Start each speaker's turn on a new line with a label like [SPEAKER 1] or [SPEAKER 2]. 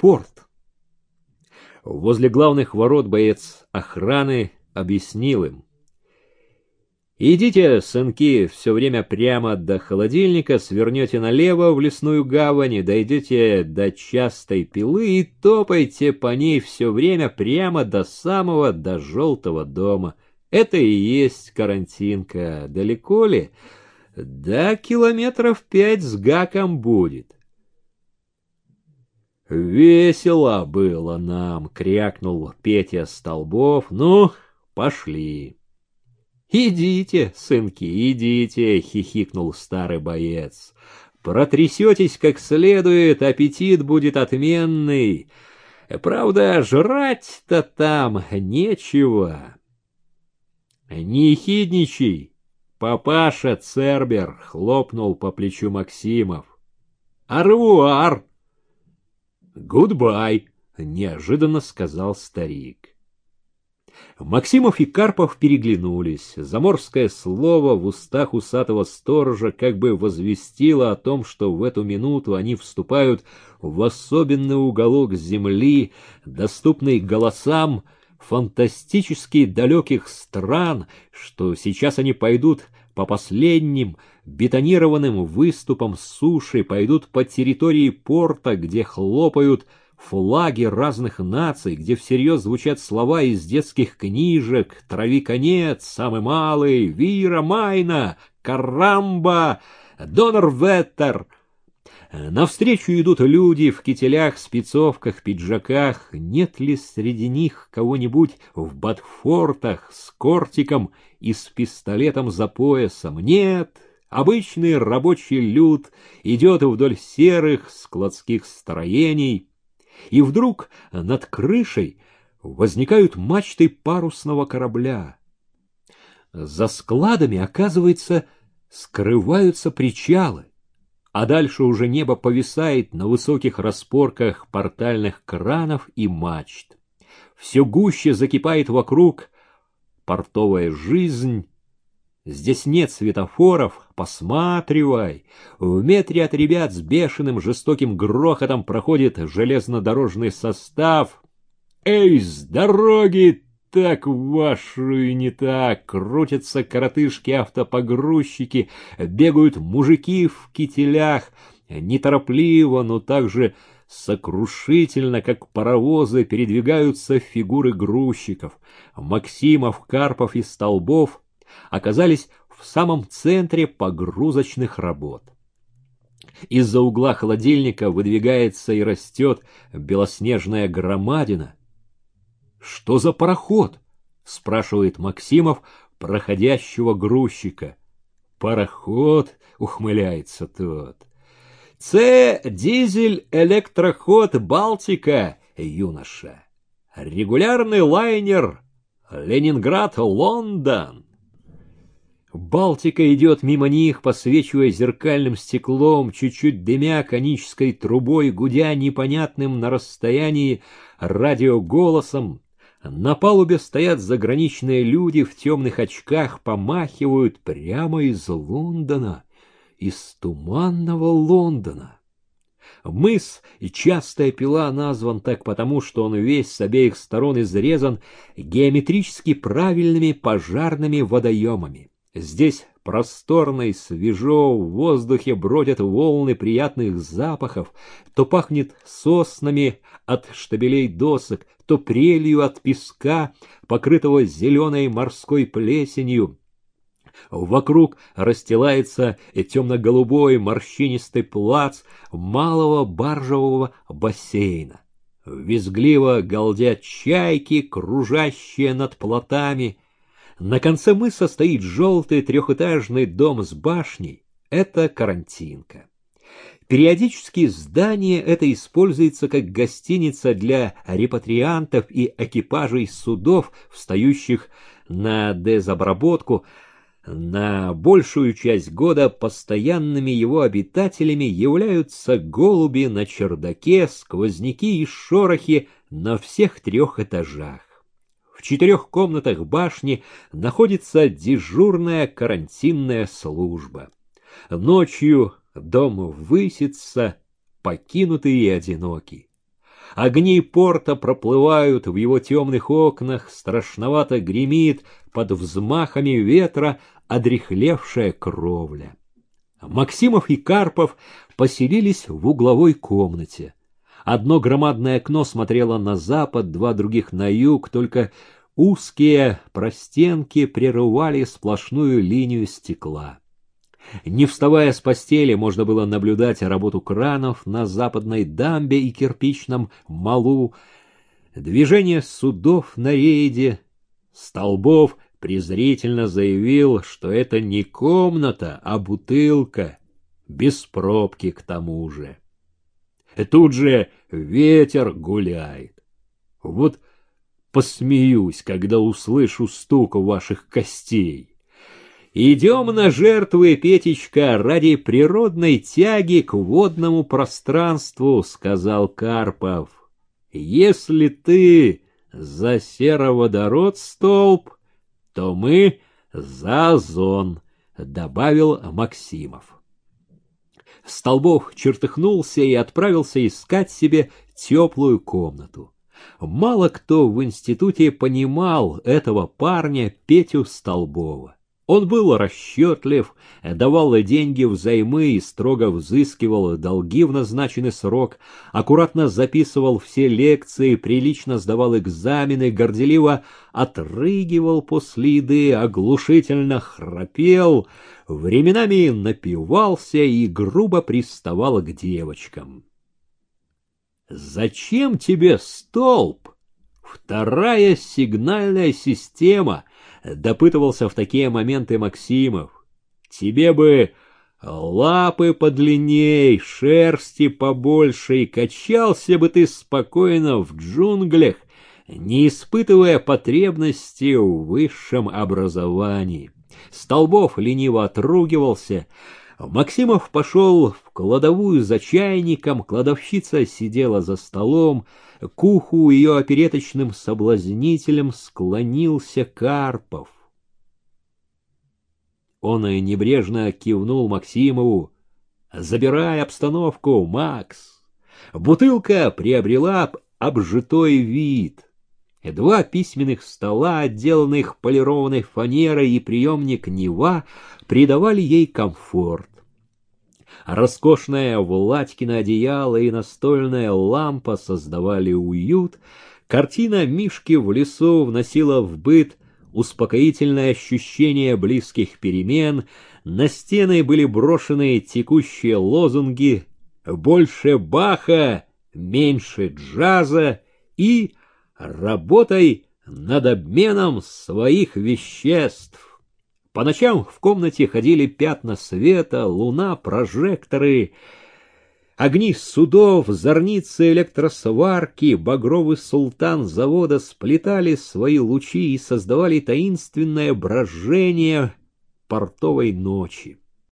[SPEAKER 1] порт. Возле главных ворот боец охраны объяснил им. «Идите, сынки, все время прямо до холодильника, свернете налево в лесную гавань, дойдете до частой пилы и топайте по ней все время прямо до самого, до желтого дома. Это и есть карантинка. Далеко ли? Да километров пять с гаком будет». «Весело было нам!» — крякнул Петя Столбов. «Ну, пошли!» «Идите, сынки, идите!» — хихикнул старый боец. «Протрясетесь как следует, аппетит будет отменный. Правда, жрать-то там нечего». «Не хидничай!» — папаша Цербер хлопнул по плечу Максимов. «Au revoir!» «Goodbye!» — неожиданно сказал старик. Максимов и Карпов переглянулись. Заморское слово в устах усатого сторожа как бы возвестило о том, что в эту минуту они вступают в особенный уголок земли, доступный голосам фантастически далеких стран, что сейчас они пойдут по последним бетонированным выступам суши, пойдут по территории порта, где хлопают флаги разных наций, где всерьез звучат слова из детских книжек «Трави конец», «Самый малый», «Вира Майна», «Карамба», «Донор Веттер». Навстречу идут люди в кителях, спецовках, пиджаках. Нет ли среди них кого-нибудь в ботфортах с кортиком и с пистолетом за поясом? Нет, обычный рабочий люд идет вдоль серых складских строений, и вдруг над крышей возникают мачты парусного корабля. За складами, оказывается, скрываются причалы а дальше уже небо повисает на высоких распорках портальных кранов и мачт. Все гуще закипает вокруг портовая жизнь. Здесь нет светофоров, посматривай. В метре от ребят с бешеным жестоким грохотом проходит железнодорожный состав. «Эй, с дороги, так вашу и не так. Крутятся коротышки-автопогрузчики, бегают мужики в кителях. Неторопливо, но также сокрушительно, как паровозы, передвигаются фигуры грузчиков. Максимов, Карпов и Столбов оказались в самом центре погрузочных работ. Из-за угла холодильника выдвигается и растет белоснежная громадина — что за пароход? спрашивает Максимов проходящего грузчика. Пароход, ухмыляется тот. Це дизель электроход Балтика, юноша. Регулярный лайнер Ленинград-Лондон. Балтика идет мимо них, посвечивая зеркальным стеклом, чуть-чуть дымя конической трубой, гудя непонятным на расстоянии радиоголосом, на палубе стоят заграничные люди в темных очках, помахивают прямо из Лондона, из туманного Лондона. Мыс и частая пила назван так потому, что он весь с обеих сторон изрезан геометрически правильными пожарными водоемами. Здесь просторно и свежо, в воздухе бродят волны приятных запахов, то пахнет соснами от штабелей досок, то прелью от песка, покрытого зеленой морской плесенью. Вокруг расстилается темно-голубой морщинистый плац малого баржевого бассейна. Визгливо галдят чайки, кружащие над плотами — на конце мыса стоит желтый трехэтажный дом с башней. Это карантинка. Периодически здание это используется как гостиница для репатриантов и экипажей судов, встающих на дезобработку. На большую часть года постоянными его обитателями являются голуби на чердаке, сквозняки и шорохи на всех трех этажах. В четырех комнатах башни находится дежурная карантинная служба. Ночью дом высится, покинутый и одинокий. Огни порта проплывают в его темных окнах, страшновато гремит под взмахами ветра одрехлевшая кровля. Максимов и Карпов поселились в угловой комнате. Одно громадное окно смотрело на запад, два других на юг, только узкие простенки прерывали сплошную линию стекла. Не вставая с постели, можно было наблюдать работу кранов на западной дамбе и кирпичном малу, движение судов на рейде. Столбов презрительно заявил, что это не комната, а бутылка, без пробки к тому же. Тут же ветер гуляет. Вот посмеюсь, когда услышу стук ваших костей. Идем на жертвы, Петечка, ради природной тяги к водному пространству, сказал Карпов. Если ты за сероводород столб, то мы за озон, добавил Максимов. Столбов чертыхнулся и отправился искать себе теплую комнату. Мало кто в институте понимал этого парня Петю Столбова. Он был расчетлив, давал деньги взаймы и строго взыскивал долги в назначенный срок, аккуратно записывал все лекции, прилично сдавал экзамены, горделиво отрыгивал после еды, оглушительно храпел, временами напивался и грубо приставал к девочкам. «Зачем тебе столб? Вторая сигнальная система!» Допытывался в такие моменты Максимов. Тебе бы лапы подлинней, шерсти побольше, и качался бы ты спокойно в джунглях, не испытывая потребности в высшем образовании. Столбов лениво отругивался, Максимов пошел в кладовую за чайником, кладовщица сидела за столом, к уху ее опереточным соблазнителем склонился Карпов. Он небрежно кивнул Максимову. «Забирай обстановку, Макс!» Бутылка приобрела обжитой вид. Два письменных стола, отделанных полированной фанерой, и приемник Нева придавали ей комфорт. Роскошное Владькино одеяло и настольная лампа создавали уют. Картина Мишки в лесу вносила в быт успокоительное ощущение близких перемен. На стены были брошены текущие лозунги «Больше Баха, меньше джаза» и «Работай над обменом своих веществ». По ночам в комнате ходили пятна света, луна, прожекторы, огни судов, зорницы электросварки, багровый султан завода сплетали свои лучи и создавали таинственное брожение портовой ночи.